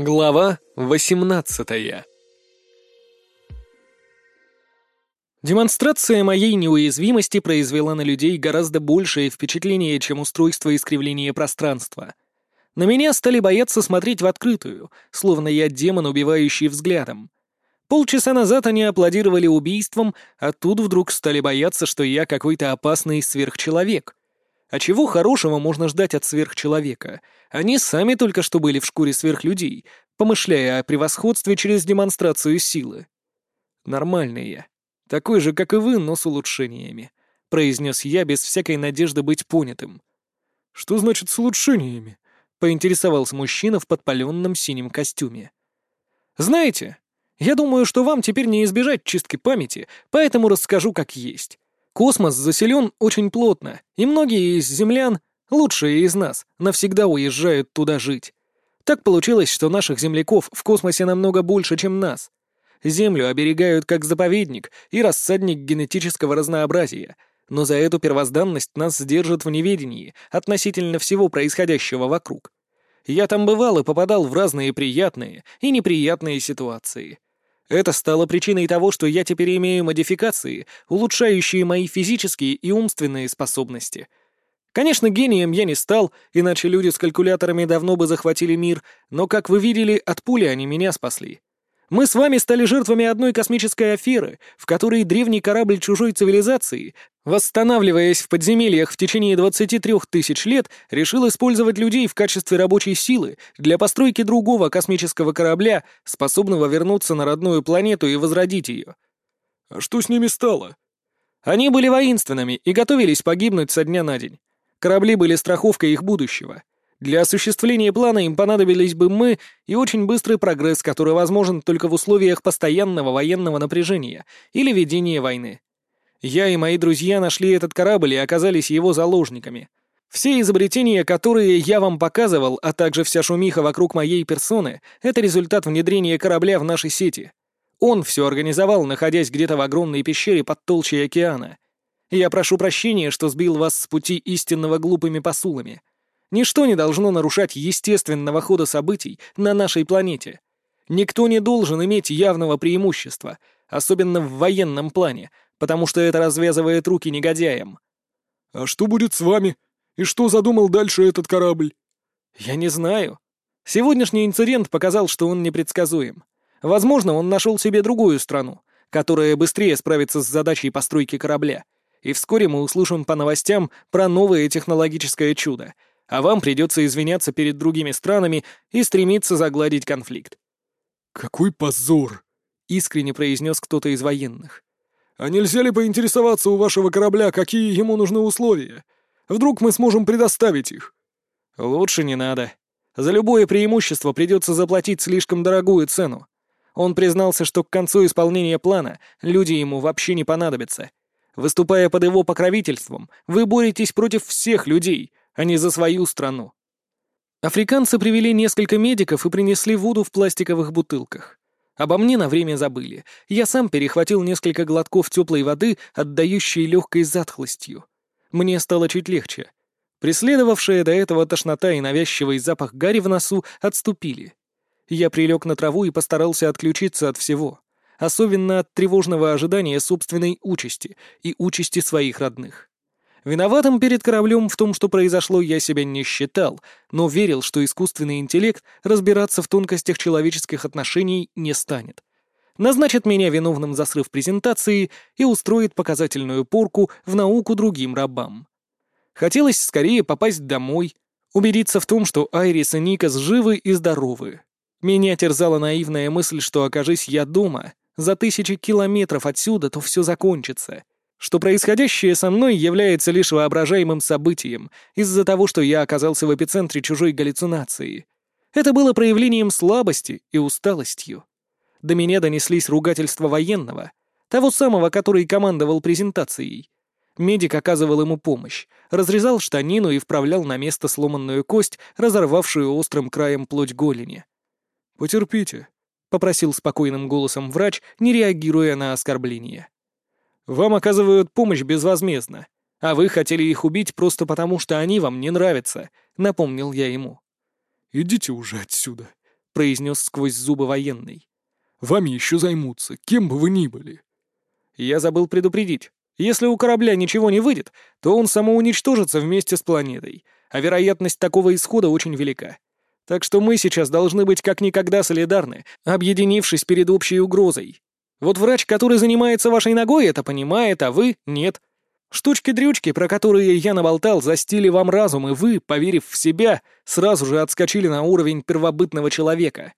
Глава 18 Демонстрация моей неуязвимости произвела на людей гораздо большее впечатление, чем устройство искривления пространства. На меня стали бояться смотреть в открытую, словно я демон, убивающий взглядом. Полчаса назад они аплодировали убийством, а тут вдруг стали бояться, что я какой-то опасный сверхчеловек. А чего хорошего можно ждать от сверхчеловека? Они сами только что были в шкуре сверхлюдей, помышляя о превосходстве через демонстрацию силы. Нормальный я. Такой же, как и вы, но с улучшениями», — произнес я без всякой надежды быть понятым. «Что значит с улучшениями?» — поинтересовался мужчина в подпаленном синем костюме. «Знаете, я думаю, что вам теперь не избежать чистки памяти, поэтому расскажу как есть. Космос заселен очень плотно, и многие из землян, лучшие из нас, навсегда уезжают туда жить. Так получилось, что наших земляков в космосе намного больше, чем нас. Землю оберегают как заповедник и рассадник генетического разнообразия, но за эту первозданность нас сдержат в неведении относительно всего происходящего вокруг. Я там бывал и попадал в разные приятные и неприятные ситуации. Это стало причиной того, что я теперь имею модификации, улучшающие мои физические и умственные способности. Конечно, гением я не стал, иначе люди с калькуляторами давно бы захватили мир, но, как вы видели, от пули они меня спасли. Мы с вами стали жертвами одной космической аферы, в которой древний корабль чужой цивилизации, восстанавливаясь в подземельях в течение 23 тысяч лет, решил использовать людей в качестве рабочей силы для постройки другого космического корабля, способного вернуться на родную планету и возродить ее. А что с ними стало? Они были воинственными и готовились погибнуть со дня на день. Корабли были страховкой их будущего. Для осуществления плана им понадобились бы мы и очень быстрый прогресс, который возможен только в условиях постоянного военного напряжения или ведения войны. Я и мои друзья нашли этот корабль и оказались его заложниками. Все изобретения, которые я вам показывал, а также вся шумиха вокруг моей персоны, это результат внедрения корабля в наши сети. Он все организовал, находясь где-то в огромной пещере под толщей океана. Я прошу прощения, что сбил вас с пути истинного глупыми посулами. Ничто не должно нарушать естественного хода событий на нашей планете. Никто не должен иметь явного преимущества, особенно в военном плане, потому что это развязывает руки негодяям. «А что будет с вами? И что задумал дальше этот корабль?» «Я не знаю. Сегодняшний инцидент показал, что он непредсказуем. Возможно, он нашел себе другую страну, которая быстрее справится с задачей постройки корабля. И вскоре мы услышим по новостям про новое технологическое чудо — а вам придется извиняться перед другими странами и стремиться загладить конфликт». «Какой позор!» — искренне произнес кто-то из военных. «А нельзя ли поинтересоваться у вашего корабля, какие ему нужны условия? Вдруг мы сможем предоставить их?» «Лучше не надо. За любое преимущество придется заплатить слишком дорогую цену. Он признался, что к концу исполнения плана люди ему вообще не понадобятся. Выступая под его покровительством, вы боретесь против всех людей, а не за свою страну. Африканцы привели несколько медиков и принесли воду в пластиковых бутылках. Обо мне на время забыли. Я сам перехватил несколько глотков теплой воды, отдающей легкой затхлостью. Мне стало чуть легче. Преследовавшая до этого тошнота и навязчивый запах гари в носу отступили. Я прилег на траву и постарался отключиться от всего, особенно от тревожного ожидания собственной участи и участи своих родных. Виноватым перед кораблем в том, что произошло, я себя не считал, но верил, что искусственный интеллект разбираться в тонкостях человеческих отношений не станет. Назначит меня виновным за срыв презентации и устроит показательную порку в науку другим рабам. Хотелось скорее попасть домой, убедиться в том, что Айрис и Никас живы и здоровы. Меня терзала наивная мысль, что окажись я дома, за тысячи километров отсюда, то все закончится — что происходящее со мной является лишь воображаемым событием из-за того, что я оказался в эпицентре чужой галлюцинации. Это было проявлением слабости и усталостью. До меня донеслись ругательства военного, того самого, который командовал презентацией. Медик оказывал ему помощь, разрезал штанину и вправлял на место сломанную кость, разорвавшую острым краем плоть голени. «Потерпите», — попросил спокойным голосом врач, не реагируя на оскорбление. Вам оказывают помощь безвозмездно, а вы хотели их убить просто потому, что они вам не нравятся», — напомнил я ему. «Идите уже отсюда», — произнес сквозь зубы военный. «Вами еще займутся, кем бы вы ни были». Я забыл предупредить. Если у корабля ничего не выйдет, то он самоуничтожится вместе с планетой, а вероятность такого исхода очень велика. Так что мы сейчас должны быть как никогда солидарны, объединившись перед общей угрозой. Вот врач, который занимается вашей ногой, это понимает, а вы — нет. Штучки-дрючки, про которые я наболтал, застили вам разум, и вы, поверив в себя, сразу же отскочили на уровень первобытного человека.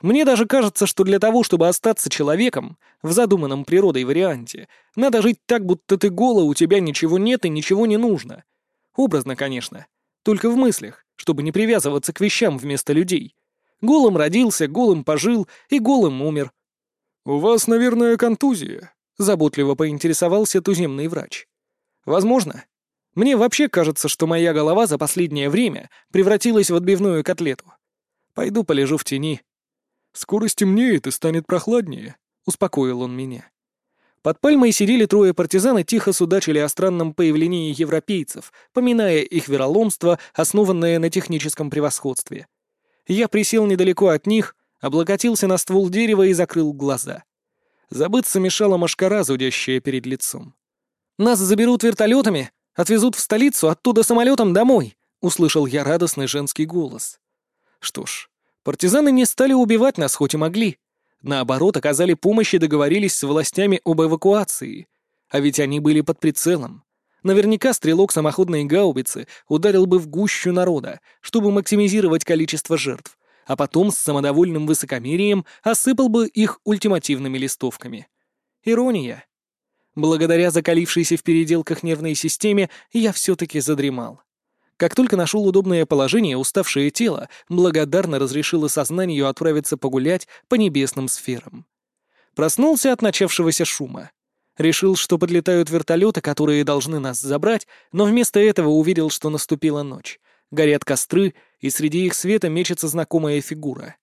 Мне даже кажется, что для того, чтобы остаться человеком, в задуманном природой варианте, надо жить так, будто ты голый, у тебя ничего нет и ничего не нужно. Образно, конечно. Только в мыслях, чтобы не привязываться к вещам вместо людей. Голым родился, голым пожил и голым умер. «У вас, наверное, контузия», — заботливо поинтересовался туземный врач. «Возможно. Мне вообще кажется, что моя голова за последнее время превратилась в отбивную котлету. Пойду полежу в тени». «Скоро стемнеет и станет прохладнее», — успокоил он меня. Под пальмой сидели трое партизан и тихо судачили о странном появлении европейцев, поминая их вероломство, основанное на техническом превосходстве. Я присел недалеко от них, облокотился на ствол дерева и закрыл глаза. Забыться мешала машкара, зудящая перед лицом. «Нас заберут вертолетами, отвезут в столицу, оттуда самолетом домой», — услышал я радостный женский голос. Что ж, партизаны не стали убивать нас, хоть и могли. Наоборот, оказали помощь и договорились с властями об эвакуации. А ведь они были под прицелом. Наверняка стрелок самоходной гаубицы ударил бы в гущу народа, чтобы максимизировать количество жертв, а потом с самодовольным высокомерием осыпал бы их ультимативными листовками. Ирония. Благодаря закалившейся в переделках нервной системе я все-таки задремал. Как только нашел удобное положение, уставшее тело благодарно разрешило сознанию отправиться погулять по небесным сферам. Проснулся от начавшегося шума. Решил, что подлетают вертолеты, которые должны нас забрать, но вместо этого увидел, что наступила ночь. Горят костры, и среди их света мечется знакомая фигура.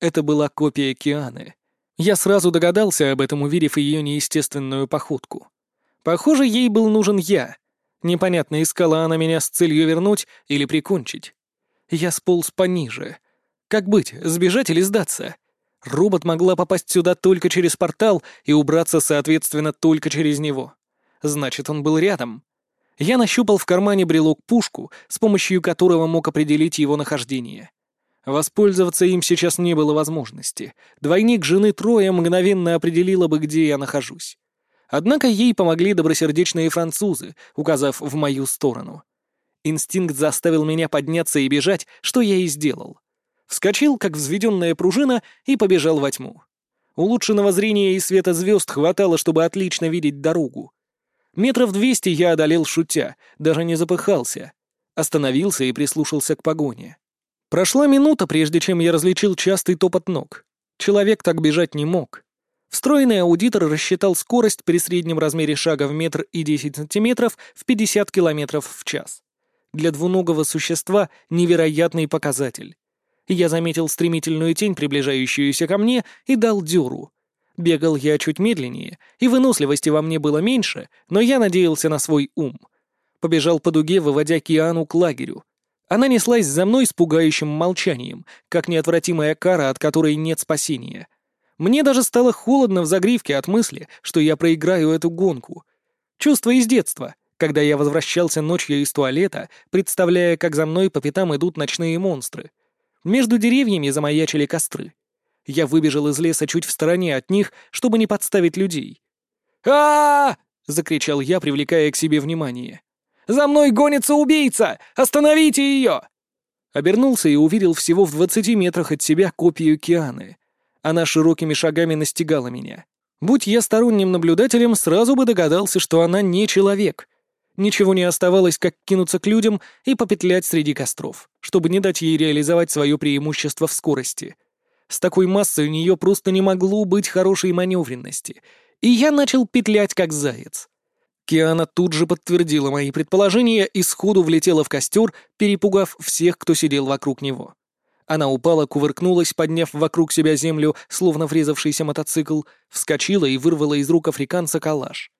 Это была копия Кианы. Я сразу догадался об этом, увидев ее неестественную походку. Похоже, ей был нужен я, Непонятно, искала она меня с целью вернуть или прикончить. Я сполз пониже. Как быть, сбежать или сдаться? Робот могла попасть сюда только через портал и убраться, соответственно, только через него. Значит, он был рядом. Я нащупал в кармане брелок-пушку, с помощью которого мог определить его нахождение. Воспользоваться им сейчас не было возможности. Двойник жены Троя мгновенно определила бы, где я нахожусь. Однако ей помогли добросердечные французы, указав в мою сторону. Инстинкт заставил меня подняться и бежать, что я и сделал. Вскочил, как взведенная пружина, и побежал во тьму. Улучшенного зрения и света звезд хватало, чтобы отлично видеть дорогу. Метров двести я одолел шутя, даже не запыхался. Остановился и прислушался к погоне. Прошла минута, прежде чем я различил частый топот ног. Человек так бежать не мог. Встроенный аудитор рассчитал скорость при среднем размере шага в метр и 10 сантиметров в 50 километров в час. Для двуногого существа невероятный показатель. Я заметил стремительную тень, приближающуюся ко мне, и дал дёру. Бегал я чуть медленнее, и выносливости во мне было меньше, но я надеялся на свой ум. Побежал по дуге, выводя Киану к лагерю. Она неслась за мной с пугающим молчанием, как неотвратимая кара, от которой нет спасения — мне даже стало холодно в загривке от мысли, что я проиграю эту гонку. Чувство из детства, когда я возвращался ночью из туалета, представляя, как за мной по пятам идут ночные монстры. Между деревьями замаячили костры. Я выбежал из леса чуть в стороне от них, чтобы не подставить людей. а, закричал я, привлекая к себе внимание. «За мной гонится убийца! Остановите ее!» Обернулся и увидел всего в двадцати метрах от себя копию Кианы. Она широкими шагами настигала меня. Будь я сторонним наблюдателем, сразу бы догадался, что она не человек. Ничего не оставалось, как кинуться к людям и попетлять среди костров, чтобы не дать ей реализовать свое преимущество в скорости. С такой массой у нее просто не могло быть хорошей маневренности, и я начал петлять как заяц. Киана тут же подтвердила мои предположения и сходу влетела в костер, перепугав всех, кто сидел вокруг него. Она упала, кувыркнулась, подняв вокруг себя землю, словно врезавшийся мотоцикл, вскочила и вырвала из рук африканца калаш.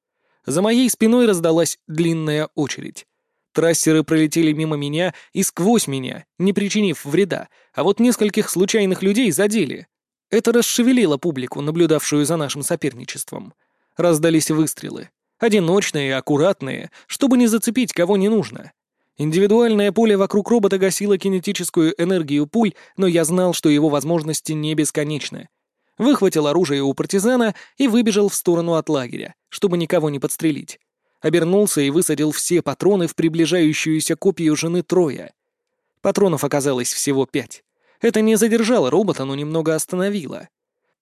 За моей спиной раздалась длинная очередь. Трассеры пролетели мимо меня и сквозь меня, не причинив вреда, а вот нескольких случайных людей задели. Это расшевелило публику, наблюдавшую за нашим соперничеством. Раздались выстрелы. Одиночные, аккуратные, чтобы не зацепить кого не нужно. Индивидуальное поле вокруг робота гасило кинетическую энергию пуль, но я знал, что его возможности не бесконечны. Выхватил оружие у партизана и выбежал в сторону от лагеря, чтобы никого не подстрелить обернулся и высадил все патроны в приближающуюся копию жены Троя. Патронов оказалось всего пять. Это не задержало робота, но немного остановило.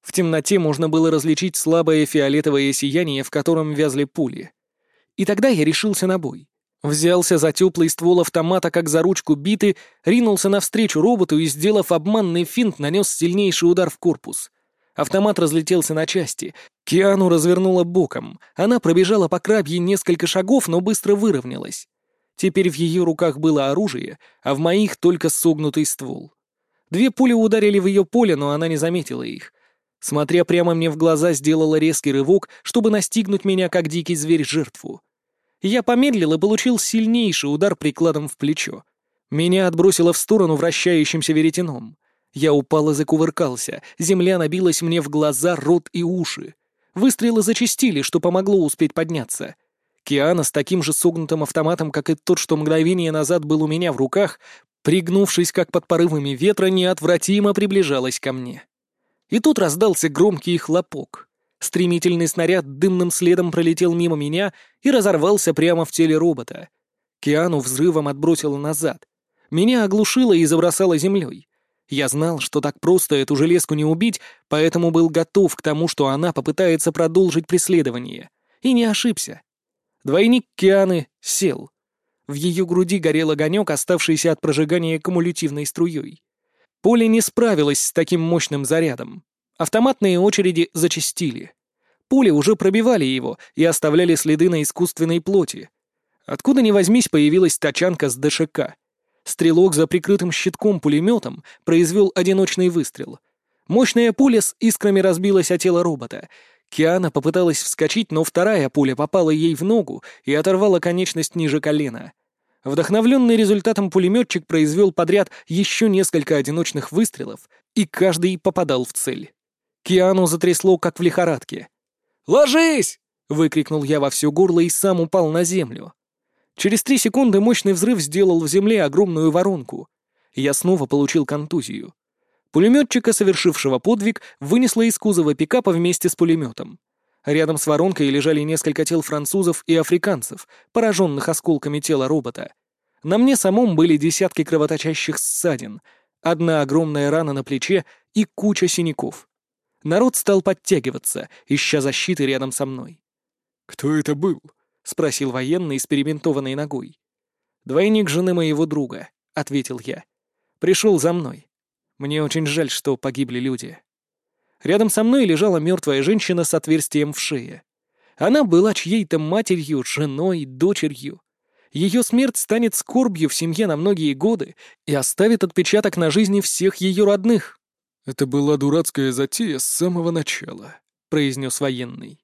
В темноте можно было различить слабое фиолетовое сияние, в котором вязли пули. И тогда я решился на бой. Взялся за теплый ствол автомата, как за ручку биты, ринулся навстречу роботу и, сделав обманный финт, нанес сильнейший удар в корпус. Автомат разлетелся на части. Киану развернула боком. Она пробежала по крабье несколько шагов, но быстро выровнялась. Теперь в ее руках было оружие, а в моих только согнутый ствол. Две пули ударили в ее поле, но она не заметила их. Смотря прямо мне в глаза, сделала резкий рывок, чтобы настигнуть меня, как дикий зверь, жертву. Я помедлил и получил сильнейший удар прикладом в плечо. Меня отбросило в сторону вращающимся веретеном. Я упал и закувыркался, земля набилась мне в глаза, рот и уши. Выстрелы зачастили, что помогло успеть подняться. Киана с таким же согнутым автоматом, как и тот, что мгновение назад был у меня в руках, пригнувшись как под порывами ветра, неотвратимо приближалась ко мне. И тут раздался громкий хлопок. Стремительный снаряд дымным следом пролетел мимо меня и разорвался прямо в теле робота. Киану взрывом отбросило назад. Меня оглушило и забросало землей. Я знал, что так просто эту железку не убить, поэтому был готов к тому, что она попытается продолжить преследование. И не ошибся. Двойник Кианы сел. В ее груди горел огонек, оставшийся от прожигания кумулятивной струей. Поле не справилось с таким мощным зарядом. Автоматные очереди зачастили. Пули уже пробивали его и оставляли следы на искусственной плоти. Откуда ни возьмись появилась тачанка с ДШК. Стрелок за прикрытым щитком-пулеметом произвел одиночный выстрел. Мощная пуля с искрами разбилась о тело робота. Киана попыталась вскочить, но вторая пуля попала ей в ногу и оторвала конечность ниже колена. Вдохновленный результатом пулеметчик произвел подряд еще несколько одиночных выстрелов, и каждый попадал в цель. Киану затрясло, как в лихорадке. «Ложись!» — выкрикнул я во все горло и сам упал на землю. Через три секунды мощный взрыв сделал в земле огромную воронку. Я снова получил контузию. Пулеметчика, совершившего подвиг, вынесло из кузова пикапа вместе с пулеметом. Рядом с воронкой лежали несколько тел французов и африканцев, пораженных осколками тела робота. На мне самом были десятки кровоточащих ссадин, одна огромная рана на плече и куча синяков. Народ стал подтягиваться, ища защиты рядом со мной. «Кто это был?» — спросил военный с ногой. «Двойник жены моего друга», — ответил я. «Пришел за мной. Мне очень жаль, что погибли люди». Рядом со мной лежала мертвая женщина с отверстием в шее. Она была чьей-то матерью, женой, дочерью. Ее смерть станет скорбью в семье на многие годы и оставит отпечаток на жизни всех ее родных. «Это была дурацкая затея с самого начала», — произнес военный.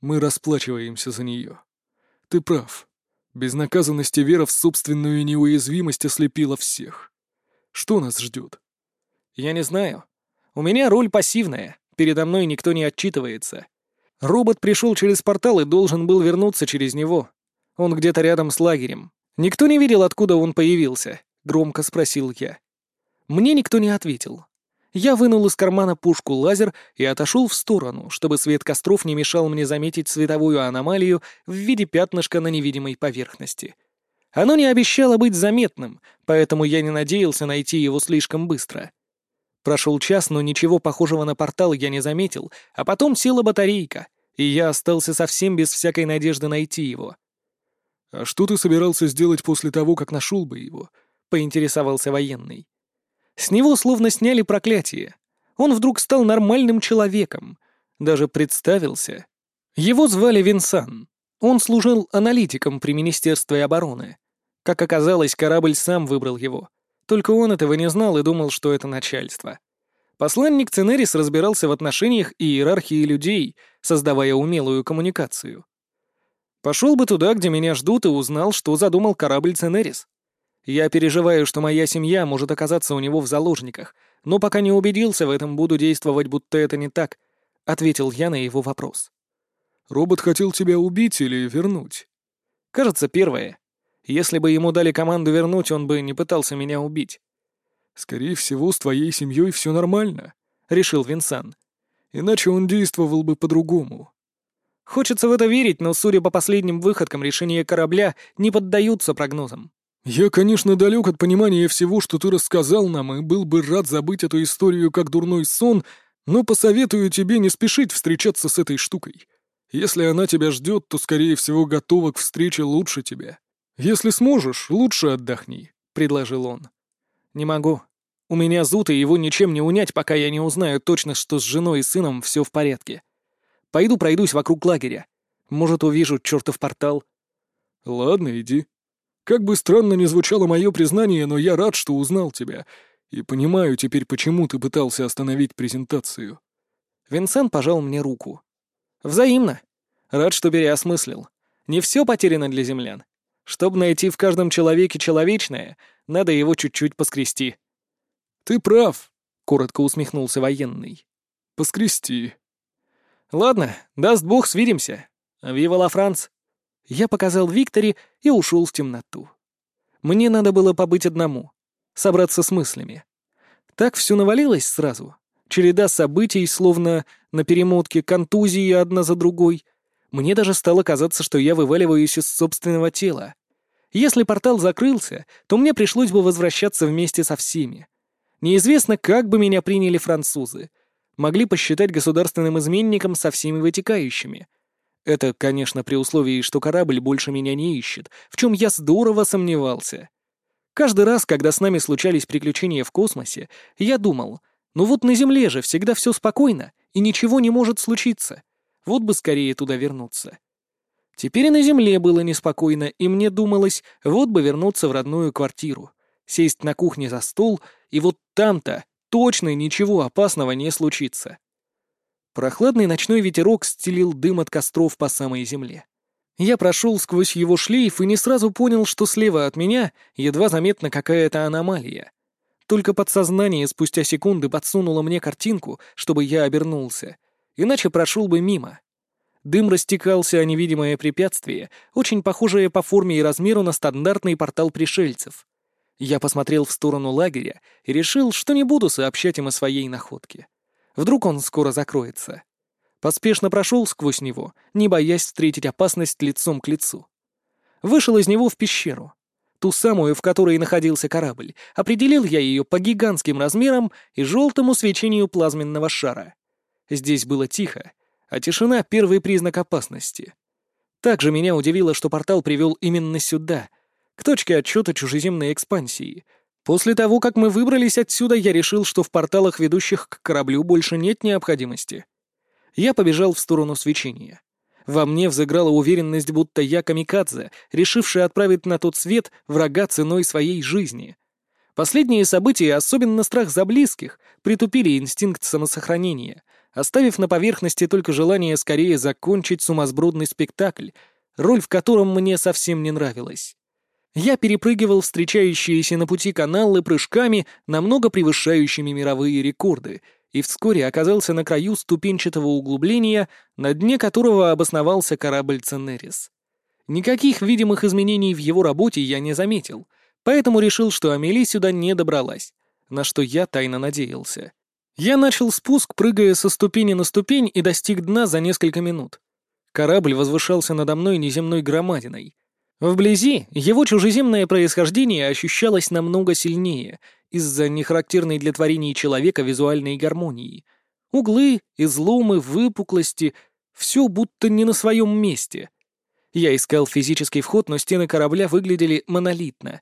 «Мы расплачиваемся за нее. Ты прав. Безнаказанность и вера в собственную неуязвимость ослепила всех. Что нас ждет? Я не знаю. У меня роль пассивная. Передо мной никто не отчитывается. Робот пришел через портал и должен был вернуться через него. Он где-то рядом с лагерем. Никто не видел, откуда он появился, громко спросил я. Мне никто не ответил. Я вынул из кармана пушку лазер и отошел в сторону, чтобы свет костров не мешал мне заметить световую аномалию в виде пятнышка на невидимой поверхности. Оно не обещало быть заметным, поэтому я не надеялся найти его слишком быстро. Прошел час, но ничего похожего на портал я не заметил, а потом села батарейка, и я остался совсем без всякой надежды найти его. «А что ты собирался сделать после того, как нашел бы его?» — поинтересовался военный. С него словно сняли проклятие. Он вдруг стал нормальным человеком. Даже представился. Его звали Винсан. Он служил аналитиком при Министерстве обороны. Как оказалось, корабль сам выбрал его. Только он этого не знал и думал, что это начальство. Посланник Ценерис разбирался в отношениях и иерархии людей, создавая умелую коммуникацию. Пошел бы туда, где меня ждут, и узнал, что задумал корабль Ценерис. Я переживаю, что моя семья может оказаться у него в заложниках, но пока не убедился в этом, буду действовать, будто это не так», — ответил я на его вопрос. «Робот хотел тебя убить или вернуть?» «Кажется, первое. Если бы ему дали команду вернуть, он бы не пытался меня убить». «Скорее всего, с твоей семьей все нормально», — решил Винсан. «Иначе он действовал бы по-другому». Хочется в это верить, но, судя по последним выходкам, решения корабля не поддаются прогнозам. «Я, конечно, далек от понимания всего, что ты рассказал нам, и был бы рад забыть эту историю как дурной сон, но посоветую тебе не спешить встречаться с этой штукой. Если она тебя ждет, то, скорее всего, готова к встрече лучше тебя. Если сможешь, лучше отдохни», — предложил он. «Не могу. У меня зуд, и его ничем не унять, пока я не узнаю точно, что с женой и сыном все в порядке. Пойду пройдусь вокруг лагеря. Может, увижу чертов портал». «Ладно, иди», как бы странно ни звучало мое признание, но я рад, что узнал тебя. И понимаю теперь, почему ты пытался остановить презентацию». Винсент пожал мне руку. «Взаимно. Рад, что переосмыслил. Не все потеряно для землян. Чтобы найти в каждом человеке человечное, надо его чуть-чуть поскрести». «Ты прав», — коротко усмехнулся военный. «Поскрести». «Ладно, даст бог, свидимся. Вива ла Франц!» Я показал Викторе и ушел в темноту. Мне надо было побыть одному, собраться с мыслями. Так все навалилось сразу. Череда событий, словно на перемотке контузии одна за другой. Мне даже стало казаться, что я вываливаюсь из собственного тела. Если портал закрылся, то мне пришлось бы возвращаться вместе со всеми. Неизвестно, как бы меня приняли французы. Могли посчитать государственным изменником со всеми вытекающими — это, конечно, при условии, что корабль больше меня не ищет, в чем я здорово сомневался. Каждый раз, когда с нами случались приключения в космосе, я думал, ну вот на Земле же всегда все спокойно, и ничего не может случиться. Вот бы скорее туда вернуться. Теперь и на Земле было неспокойно, и мне думалось, вот бы вернуться в родную квартиру, сесть на кухне за стол, и вот там-то точно ничего опасного не случится. Прохладный ночной ветерок стелил дым от костров по самой земле. Я прошел сквозь его шлейф и не сразу понял, что слева от меня едва заметна какая-то аномалия. Только подсознание спустя секунды подсунуло мне картинку, чтобы я обернулся, иначе прошел бы мимо. Дым растекался о невидимое препятствие, очень похожее по форме и размеру на стандартный портал пришельцев. Я посмотрел в сторону лагеря и решил, что не буду сообщать им о своей находке. Вдруг он скоро закроется. Поспешно прошел сквозь него, не боясь встретить опасность лицом к лицу. Вышел из него в пещеру. Ту самую, в которой находился корабль. Определил я ее по гигантским размерам и желтому свечению плазменного шара. Здесь было тихо, а тишина — первый признак опасности. Также меня удивило, что портал привел именно сюда, к точке отчета чужеземной экспансии — После того, как мы выбрались отсюда, я решил, что в порталах, ведущих к кораблю, больше нет необходимости. Я побежал в сторону свечения. Во мне взыграла уверенность, будто я камикадзе, решивший отправить на тот свет врага ценой своей жизни. Последние события, особенно страх за близких, притупили инстинкт самосохранения, оставив на поверхности только желание скорее закончить сумасбродный спектакль, роль в котором мне совсем не нравилась. Я перепрыгивал встречающиеся на пути каналы прыжками, намного превышающими мировые рекорды, и вскоре оказался на краю ступенчатого углубления, на дне которого обосновался корабль «Ценерис». Никаких видимых изменений в его работе я не заметил, поэтому решил, что Амели сюда не добралась, на что я тайно надеялся. Я начал спуск, прыгая со ступени на ступень и достиг дна за несколько минут. Корабль возвышался надо мной неземной громадиной, Вблизи его чужеземное происхождение ощущалось намного сильнее из-за нехарактерной для творений человека визуальной гармонии. Углы, изломы, выпуклости — все будто не на своем месте. Я искал физический вход, но стены корабля выглядели монолитно.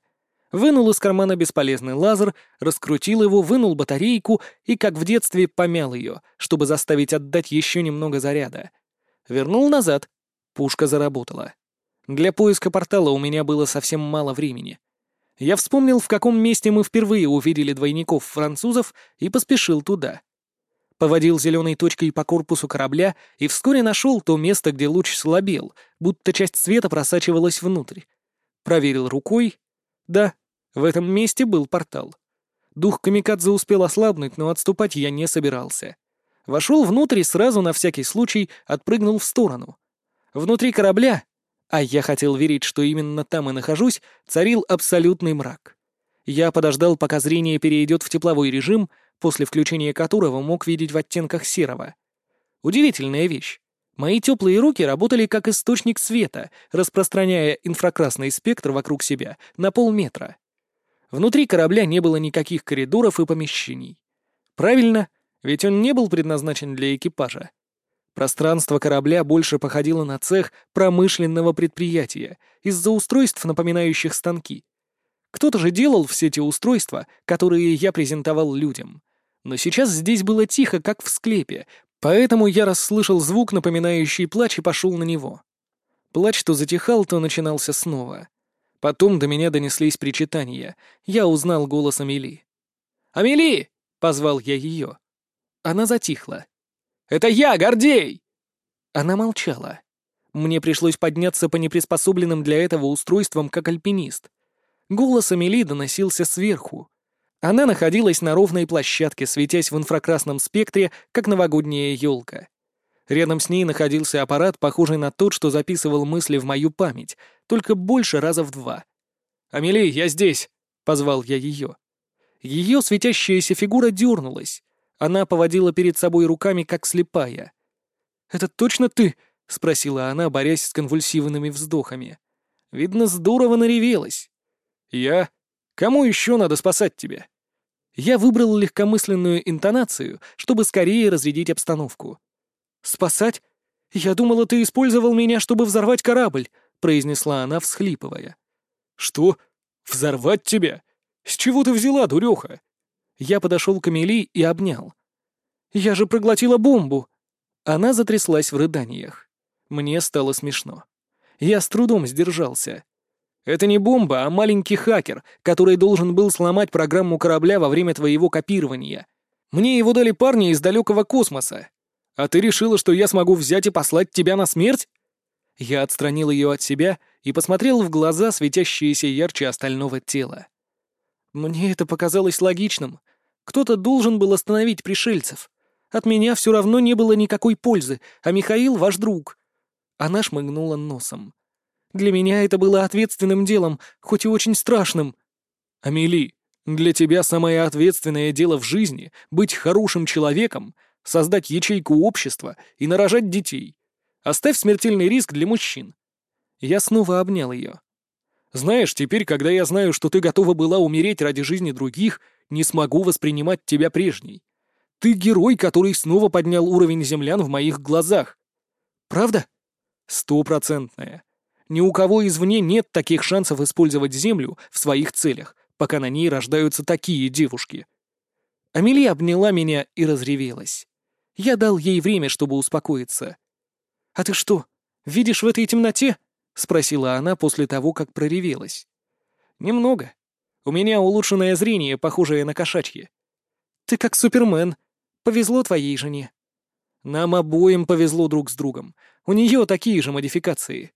Вынул из кармана бесполезный лазер, раскрутил его, вынул батарейку и, как в детстве, помял ее, чтобы заставить отдать еще немного заряда. Вернул назад. Пушка заработала. Для поиска портала у меня было совсем мало времени. Я вспомнил, в каком месте мы впервые увидели двойников французов и поспешил туда. Поводил зеленой точкой по корпусу корабля и вскоре нашел то место, где луч слабел, будто часть света просачивалась внутрь. Проверил рукой. Да, в этом месте был портал. Дух Камикадзе успел ослабнуть, но отступать я не собирался. Вошел внутрь и сразу на всякий случай отпрыгнул в сторону. Внутри корабля, а я хотел верить, что именно там и нахожусь, царил абсолютный мрак. Я подождал, пока зрение перейдет в тепловой режим, после включения которого мог видеть в оттенках серого. Удивительная вещь. Мои теплые руки работали как источник света, распространяя инфракрасный спектр вокруг себя на полметра. Внутри корабля не было никаких коридоров и помещений. Правильно, ведь он не был предназначен для экипажа. Пространство корабля больше походило на цех промышленного предприятия из-за устройств, напоминающих станки. Кто-то же делал все эти устройства, которые я презентовал людям. Но сейчас здесь было тихо, как в склепе, поэтому я расслышал звук, напоминающий плач, и пошел на него. Плач то затихал, то начинался снова. Потом до меня донеслись причитания. Я узнал голос Амели. «Амели!» — позвал я ее. Она затихла. «Это я, Гордей!» Она молчала. Мне пришлось подняться по неприспособленным для этого устройствам, как альпинист. Голос Амели доносился сверху. Она находилась на ровной площадке, светясь в инфракрасном спектре, как новогодняя елка. Рядом с ней находился аппарат, похожий на тот, что записывал мысли в мою память, только больше раза в два. «Амели, я здесь!» — позвал я ее. Ее светящаяся фигура дернулась. Она поводила перед собой руками, как слепая. «Это точно ты?» — спросила она, борясь с конвульсивными вздохами. Видно, здорово наревелась. «Я? Кому еще надо спасать тебя?» Я выбрал легкомысленную интонацию, чтобы скорее разрядить обстановку. «Спасать? Я думала, ты использовал меня, чтобы взорвать корабль», — произнесла она, всхлипывая. «Что? Взорвать тебя? С чего ты взяла, дуреха?» Я подошел к Амели и обнял. «Я же проглотила бомбу!» Она затряслась в рыданиях. Мне стало смешно. Я с трудом сдержался. Это не бомба, а маленький хакер, который должен был сломать программу корабля во время твоего копирования. Мне его дали парни из далекого космоса. А ты решила, что я смогу взять и послать тебя на смерть? Я отстранил ее от себя и посмотрел в глаза, светящиеся ярче остального тела. Мне это показалось логичным. Кто-то должен был остановить пришельцев. От меня все равно не было никакой пользы, а Михаил — ваш друг». Она шмыгнула носом. Для меня это было ответственным делом, хоть и очень страшным. Амели, для тебя самое ответственное дело в жизни — быть хорошим человеком, создать ячейку общества и нарожать детей. Оставь смертельный риск для мужчин. Я снова обнял ее. Знаешь, теперь, когда я знаю, что ты готова была умереть ради жизни других, не смогу воспринимать тебя прежней. Ты герой, который снова поднял уровень землян в моих глазах. Правда? Стопроцентная. Ни у кого извне нет таких шансов использовать Землю в своих целях, пока на ней рождаются такие девушки. Амелия обняла меня и разревелась. Я дал ей время, чтобы успокоиться. «А ты что, видишь в этой темноте?» — спросила она после того, как проревелась. «Немного. У меня улучшенное зрение, похожее на кошачье». «Ты как Супермен. Повезло твоей жене». «Нам обоим повезло друг с другом. У нее такие же модификации».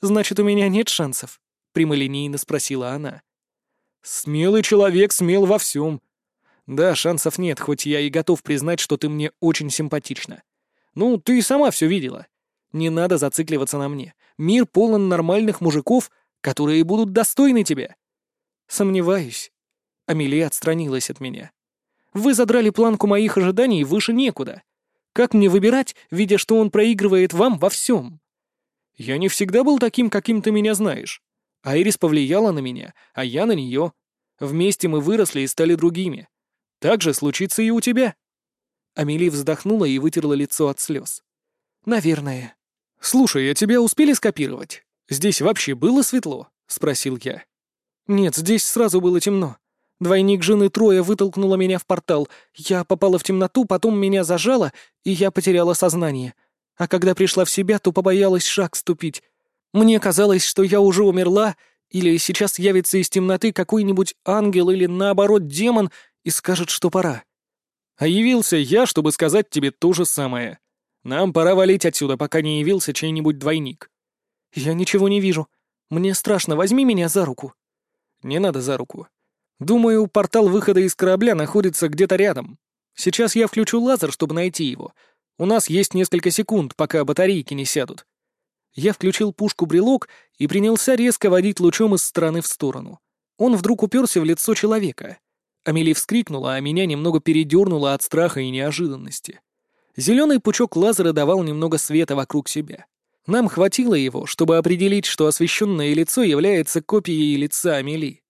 «Значит, у меня нет шансов?» — прямолинейно спросила она. «Смелый человек смел во всем. Да, шансов нет, хоть я и готов признать, что ты мне очень симпатична. Ну, ты и сама все видела. Не надо зацикливаться на мне. Мир полон нормальных мужиков, которые будут достойны тебя». «Сомневаюсь». Амелия отстранилась от меня. «Вы задрали планку моих ожиданий выше некуда. Как мне выбирать, видя, что он проигрывает вам во всем?» Я не всегда был таким, каким ты меня знаешь. Айрис повлияла на меня, а я на нее. Вместе мы выросли и стали другими. Так же случится и у тебя». Амели вздохнула и вытерла лицо от слез. «Наверное». «Слушай, а тебя успели скопировать? Здесь вообще было светло?» — спросил я. «Нет, здесь сразу было темно. Двойник жены Троя вытолкнула меня в портал. Я попала в темноту, потом меня зажало, и я потеряла сознание. А когда пришла в себя, то побоялась шаг ступить. Мне казалось, что я уже умерла, или сейчас явится из темноты какой-нибудь ангел или, наоборот, демон и скажет, что пора. А явился я, чтобы сказать тебе то же самое. Нам пора валить отсюда, пока не явился чей-нибудь двойник». «Я ничего не вижу. Мне страшно, возьми меня за руку». «Не надо за руку. Думаю, портал выхода из корабля находится где-то рядом. Сейчас я включу лазер, чтобы найти его. У нас есть несколько секунд, пока батарейки не сядут». Я включил пушку-брелок и принялся резко водить лучом из стороны в сторону. Он вдруг уперся в лицо человека. Амели вскрикнула, а меня немного передернуло от страха и неожиданности. Зеленый пучок лазера давал немного света вокруг себя. Нам хватило его, чтобы определить, что освещенное лицо является копией лица Амели.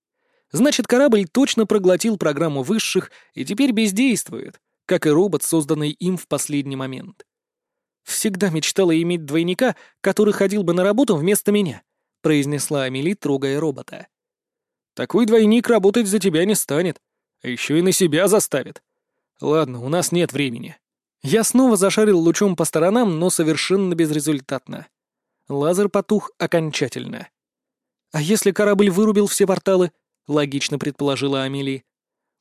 Значит, корабль точно проглотил программу высших и теперь бездействует, как и робот, созданный им в последний момент. «Всегда мечтала иметь двойника, который ходил бы на работу вместо меня», — произнесла Амели, трогая робота. «Такой двойник работать за тебя не станет, а еще и на себя заставит. Ладно, у нас нет времени». Я снова зашарил лучом по сторонам, но совершенно безрезультатно. Лазер потух окончательно. «А если корабль вырубил все порталы?» — логично предположила Амели.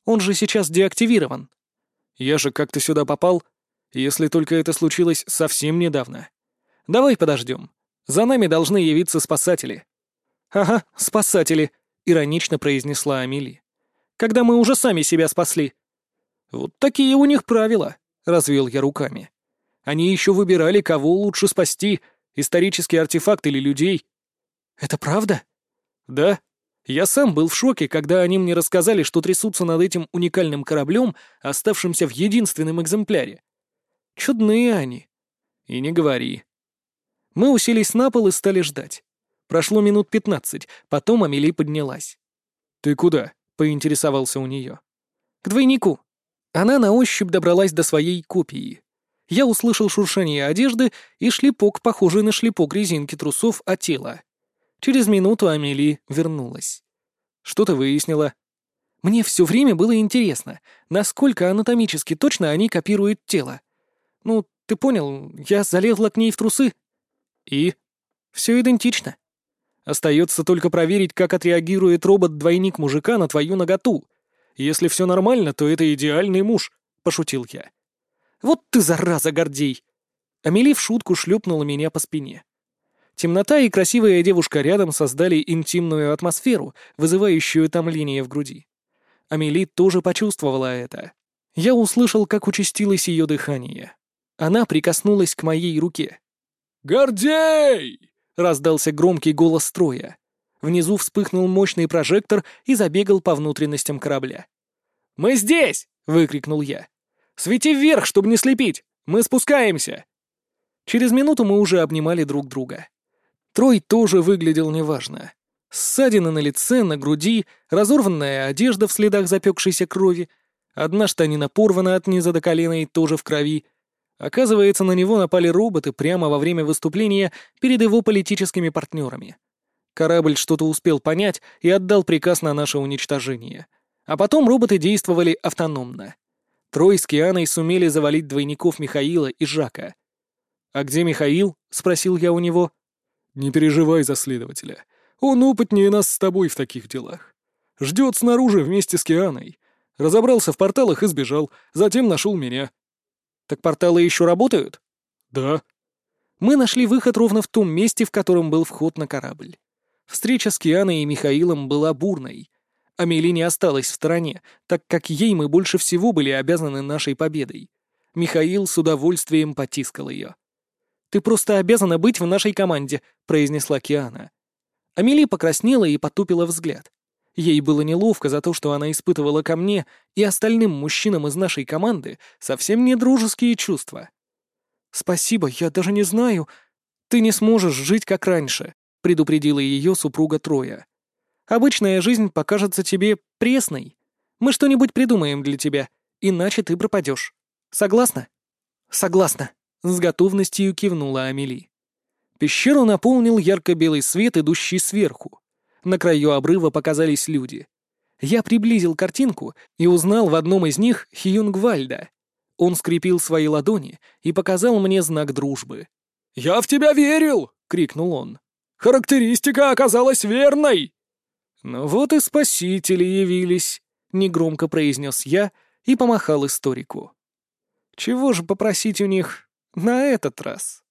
«Он же сейчас деактивирован». «Я же как-то сюда попал, если только это случилось совсем недавно. Давай подождем. За нами должны явиться спасатели». «Ага, спасатели», — иронично произнесла Амели. «Когда мы уже сами себя спасли». «Вот такие у них правила», — развел я руками. «Они еще выбирали, кого лучше спасти, исторический артефакт или людей». «Это правда?» «Да. Я сам был в шоке, когда они мне рассказали, что трясутся над этим уникальным кораблем, оставшимся в единственном экземпляре. Чудные они. И не говори. Мы уселись на пол и стали ждать. Прошло минут пятнадцать, потом Амели поднялась. «Ты куда?» — поинтересовался у нее. «К двойнику». Она на ощупь добралась до своей копии. Я услышал шуршание одежды и шлепок, похожий на шлепок резинки трусов от тела. Через минуту Амели вернулась. «Что ты выяснила?» Мне все время было интересно, насколько анатомически точно они копируют тело. Ну, ты понял, я залезла к ней в трусы. И? Все идентично. Остается только проверить, как отреагирует робот-двойник мужика на твою наготу. Если все нормально, то это идеальный муж, пошутил я. Вот ты зараза, Гордей! Амели в шутку шлепнула меня по спине. Темнота и красивая девушка рядом создали интимную атмосферу, вызывающую томление в груди. Амели тоже почувствовала это. Я услышал, как участилось ее дыхание. Она прикоснулась к моей руке. «Гордей!» — раздался громкий голос строя. Внизу вспыхнул мощный прожектор и забегал по внутренностям корабля. «Мы здесь!» — выкрикнул я. «Свети вверх, чтобы не слепить! Мы спускаемся!» Через минуту мы уже обнимали друг друга. Трой тоже выглядел неважно. Ссадины на лице, на груди, разорванная одежда в следах запекшейся крови, одна штанина порвана от низа до колена и тоже в крови — Оказывается, на него напали роботы прямо во время выступления перед его политическими партнерами. Корабль что-то успел понять и отдал приказ на наше уничтожение. А потом роботы действовали автономно. Трой с Кианой сумели завалить двойников Михаила и Жака. «А где Михаил?» — спросил я у него. «Не переживай за следователя. Он опытнее нас с тобой в таких делах. Ждет снаружи вместе с Кианой. Разобрался в порталах и сбежал, затем нашел меня. Так порталы еще работают? Да. Мы нашли выход ровно в том месте, в котором был вход на корабль. Встреча с Кианой и Михаилом была бурной. Амели не осталась в стороне, так как ей мы больше всего были обязаны нашей победой. Михаил с удовольствием потискал ее. «Ты просто обязана быть в нашей команде», — произнесла Киана. Амели покраснела и потупила взгляд. Ей было неловко за то, что она испытывала ко мне и остальным мужчинам из нашей команды совсем не дружеские чувства. «Спасибо, я даже не знаю. Ты не сможешь жить как раньше», — предупредила ее супруга Троя. «Обычная жизнь покажется тебе пресной. Мы что-нибудь придумаем для тебя, иначе ты пропадешь. Согласна?» «Согласна», — с готовностью кивнула Амели. Пещеру наполнил ярко-белый свет, идущий сверху. На краю обрыва показались люди. Я приблизил картинку и узнал в одном из них Хьюнгвальда. Он скрепил свои ладони и показал мне знак дружбы. «Я в тебя верил!» — крикнул он. «Характеристика оказалась верной!» «Ну вот и спасители явились», — негромко произнес я и помахал историку. Чего же попросить у них на этот раз?